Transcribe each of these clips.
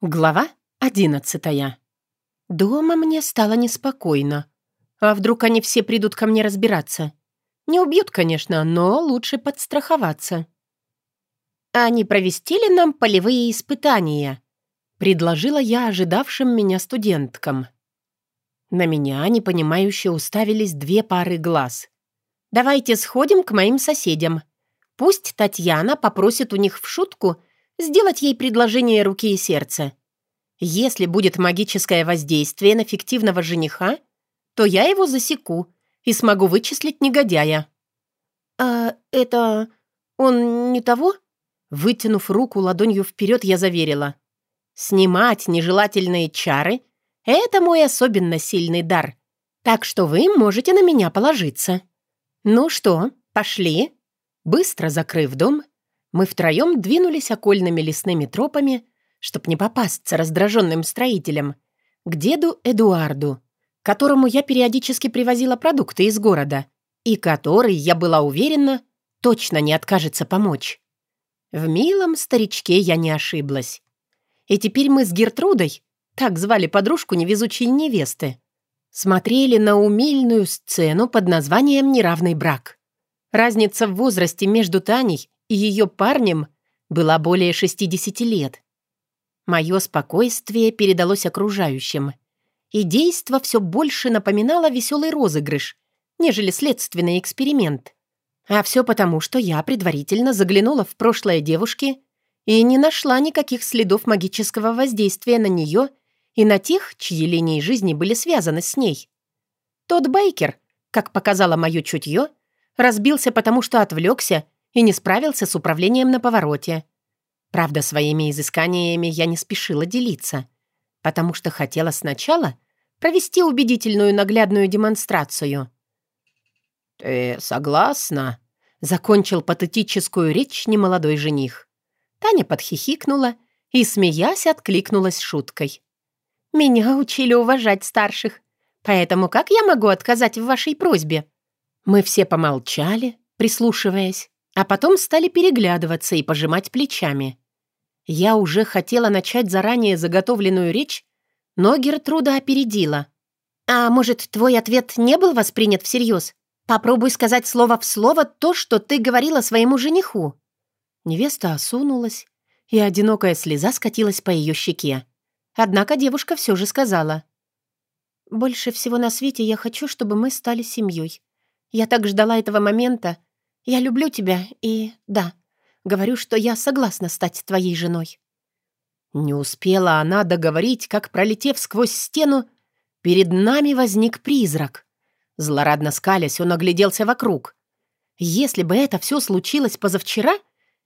Глава одиннадцатая. Дома мне стало неспокойно. А вдруг они все придут ко мне разбираться? Не убьют, конечно, но лучше подстраховаться. «Они провести ли нам полевые испытания?» — предложила я ожидавшим меня студенткам. На меня непонимающе уставились две пары глаз. «Давайте сходим к моим соседям. Пусть Татьяна попросит у них в шутку — сделать ей предложение руки и сердца. Если будет магическое воздействие на фиктивного жениха, то я его засеку и смогу вычислить негодяя. «А это... он не того?» Вытянув руку ладонью вперед, я заверила. «Снимать нежелательные чары — это мой особенно сильный дар, так что вы можете на меня положиться». «Ну что, пошли?» Быстро закрыв дом, мы втроем двинулись окольными лесными тропами, чтоб не попасться раздраженным строителям, к деду Эдуарду, которому я периодически привозила продукты из города, и который, я была уверена, точно не откажется помочь. В милом старичке я не ошиблась. И теперь мы с Гертрудой, так звали подружку невезучей невесты, смотрели на умильную сцену под названием «Неравный брак». Разница в возрасте между Таней и ее парнем была более 60 лет. Мое спокойствие передалось окружающим, и действо все больше напоминало веселый розыгрыш, нежели следственный эксперимент. А все потому, что я предварительно заглянула в прошлое девушки и не нашла никаких следов магического воздействия на нее и на тех, чьи линии жизни были связаны с ней. Тот Бейкер, как показало мое чутье, разбился потому, что отвлекся и не справился с управлением на повороте. Правда, своими изысканиями я не спешила делиться, потому что хотела сначала провести убедительную наглядную демонстрацию. «Ты согласна?» — закончил патетическую речь немолодой жених. Таня подхихикнула и, смеясь, откликнулась шуткой. «Меня учили уважать старших, поэтому как я могу отказать в вашей просьбе?» Мы все помолчали, прислушиваясь а потом стали переглядываться и пожимать плечами. Я уже хотела начать заранее заготовленную речь, но Гертруда опередила. «А может, твой ответ не был воспринят всерьез? Попробуй сказать слово в слово то, что ты говорила своему жениху». Невеста осунулась, и одинокая слеза скатилась по ее щеке. Однако девушка все же сказала. «Больше всего на свете я хочу, чтобы мы стали семьей. Я так ждала этого момента, я люблю тебя и, да, говорю, что я согласна стать твоей женой». Не успела она договорить, как, пролетев сквозь стену, перед нами возник призрак. Злорадно скалясь, он огляделся вокруг. Если бы это все случилось позавчера,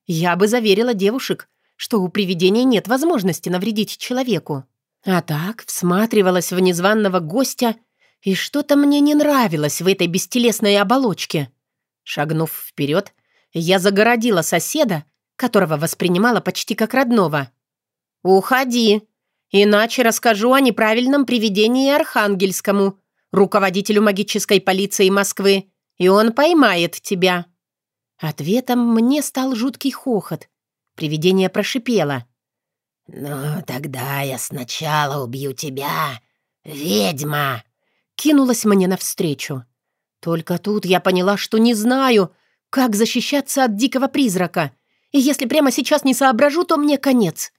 я бы заверила девушек, что у привидения нет возможности навредить человеку. А так всматривалась в незваного гостя, и что-то мне не нравилось в этой бестелесной оболочке. Шагнув вперед, я загородила соседа, которого воспринимала почти как родного. «Уходи, иначе расскажу о неправильном приведении Архангельскому, руководителю магической полиции Москвы, и он поймает тебя». Ответом мне стал жуткий хохот. Привидение прошипело. «Ну, тогда я сначала убью тебя, ведьма!» Кинулась мне навстречу. Только тут я поняла, что не знаю, как защищаться от дикого призрака. И если прямо сейчас не соображу, то мне конец.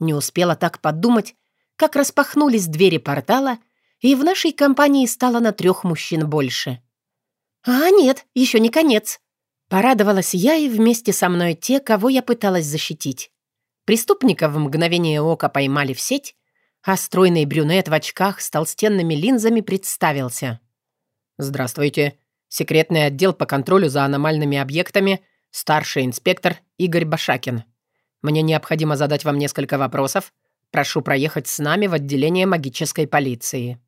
Не успела так подумать, как распахнулись двери портала, и в нашей компании стало на трех мужчин больше. «А нет, еще не конец», — порадовалась я и вместе со мной те, кого я пыталась защитить. Преступника в мгновение ока поймали в сеть, а стройный брюнет в очках с толстенными линзами представился. «Здравствуйте. Секретный отдел по контролю за аномальными объектами, старший инспектор Игорь Башакин. Мне необходимо задать вам несколько вопросов. Прошу проехать с нами в отделение магической полиции».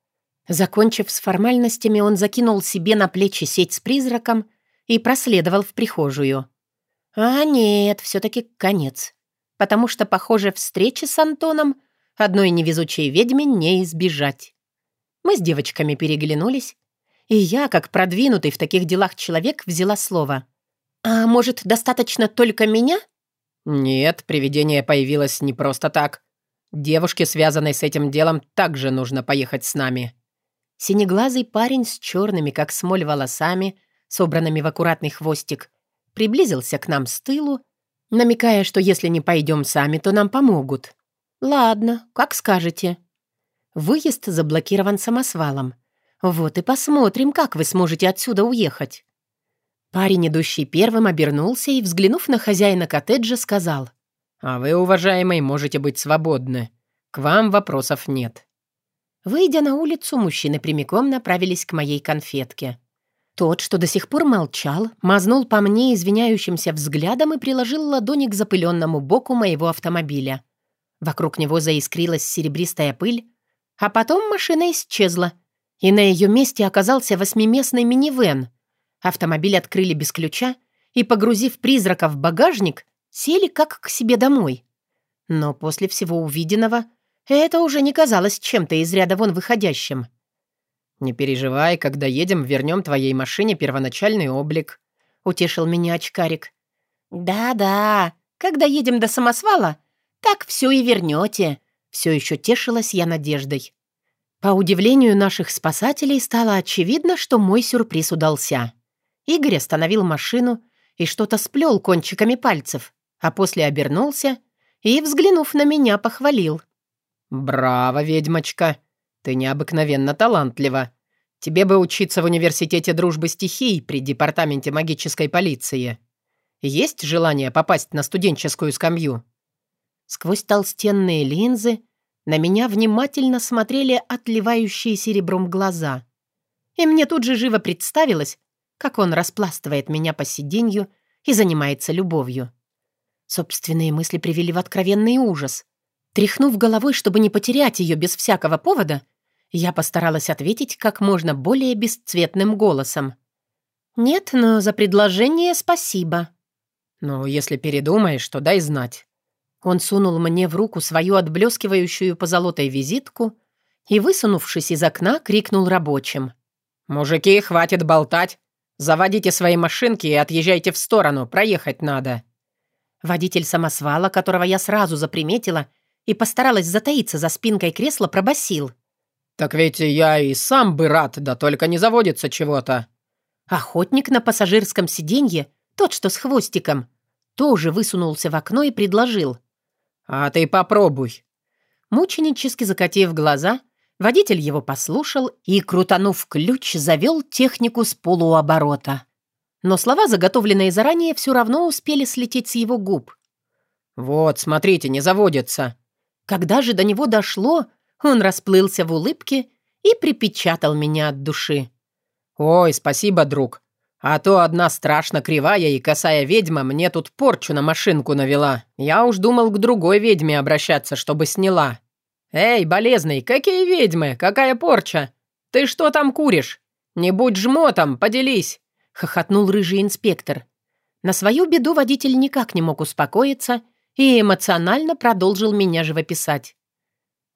Закончив с формальностями, он закинул себе на плечи сеть с призраком и проследовал в прихожую. А нет, все-таки конец. Потому что, похоже, встречи с Антоном одной невезучей ведьме не избежать. Мы с девочками переглянулись, и я, как продвинутый в таких делах человек, взяла слово. «А может, достаточно только меня?» «Нет, привидение появилось не просто так. Девушке, связанной с этим делом, также нужно поехать с нами». Синеглазый парень с черными, как смоль, волосами, собранными в аккуратный хвостик, приблизился к нам с тылу, намекая, что если не пойдем сами, то нам помогут. «Ладно, как скажете». Выезд заблокирован самосвалом. Вот и посмотрим, как вы сможете отсюда уехать. Парень, идущий первым, обернулся и, взглянув на хозяина коттеджа, сказал. «А вы, уважаемый, можете быть свободны. К вам вопросов нет». Выйдя на улицу, мужчины прямиком направились к моей конфетке. Тот, что до сих пор молчал, мазнул по мне извиняющимся взглядом и приложил ладони к запыленному боку моего автомобиля. Вокруг него заискрилась серебристая пыль, а потом машина исчезла, и на ее месте оказался восьмиместный минивэн. Автомобиль открыли без ключа и, погрузив призрака в багажник, сели как к себе домой. Но после всего увиденного это уже не казалось чем-то из ряда вон выходящим. «Не переживай, когда едем, вернем твоей машине первоначальный облик», — утешил меня очкарик. «Да-да, когда едем до самосвала, так все и вернете», — все еще тешилась я надеждой. По удивлению наших спасателей стало очевидно, что мой сюрприз удался. Игорь остановил машину и что-то сплел кончиками пальцев, а после обернулся и, взглянув на меня, похвалил. «Браво, ведьмочка! Ты необыкновенно талантлива. Тебе бы учиться в университете дружбы стихий при департаменте магической полиции. Есть желание попасть на студенческую скамью?» Сквозь толстенные линзы на меня внимательно смотрели отливающие серебром глаза. И мне тут же живо представилось, как он распластывает меня по сиденью и занимается любовью. Собственные мысли привели в откровенный ужас. Тряхнув головой, чтобы не потерять ее без всякого повода, я постаралась ответить как можно более бесцветным голосом. «Нет, но за предложение спасибо». «Ну, если передумаешь, то дай знать». Он сунул мне в руку свою отблескивающую позолотой визитку и, высунувшись из окна, крикнул рабочим. «Мужики, хватит болтать! Заводите свои машинки и отъезжайте в сторону, проехать надо». Водитель самосвала, которого я сразу заприметила и постаралась затаиться за спинкой кресла, пробасил. «Так ведь я и сам бы рад, да только не заводится чего-то». Охотник на пассажирском сиденье, тот, что с хвостиком, тоже высунулся в окно и предложил. «А ты попробуй». Мученически закатив глаза, водитель его послушал и, крутанув ключ, завел технику с полуоборота. Но слова, заготовленные заранее, все равно успели слететь с его губ. «Вот, смотрите, не заводится». Когда же до него дошло, он расплылся в улыбке и припечатал меня от души. «Ой, спасибо, друг. А то одна страшно кривая и косая ведьма мне тут порчу на машинку навела. Я уж думал к другой ведьме обращаться, чтобы сняла. Эй, болезный, какие ведьмы? Какая порча? Ты что там куришь? Не будь жмотом, поделись!» — хохотнул рыжий инспектор. На свою беду водитель никак не мог успокоиться и эмоционально продолжил меня живописать.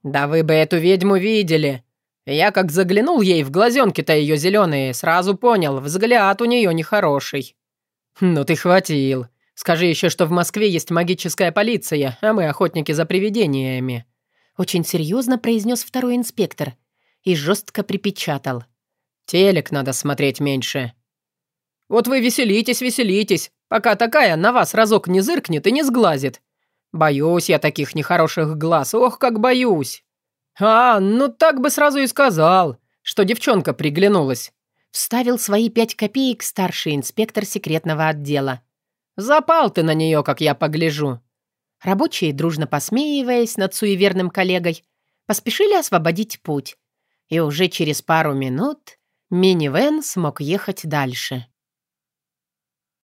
«Да вы бы эту ведьму видели. Я как заглянул ей в глазенки-то ее зеленые, сразу понял, взгляд у нее нехороший». «Ну ты хватил. Скажи еще, что в Москве есть магическая полиция, а мы охотники за привидениями». Очень серьезно произнес второй инспектор и жестко припечатал. «Телек надо смотреть меньше». «Вот вы веселитесь, веселитесь, пока такая на вас разок не зыркнет и не сглазит. Боюсь я таких нехороших глаз, ох, как боюсь. А, ну так бы сразу и сказал, что девчонка приглянулась. Вставил свои пять копеек старший инспектор секретного отдела. Запал ты на нее, как я погляжу. Рабочие, дружно посмеиваясь над суеверным коллегой, поспешили освободить путь. И уже через пару минут минивэн смог ехать дальше.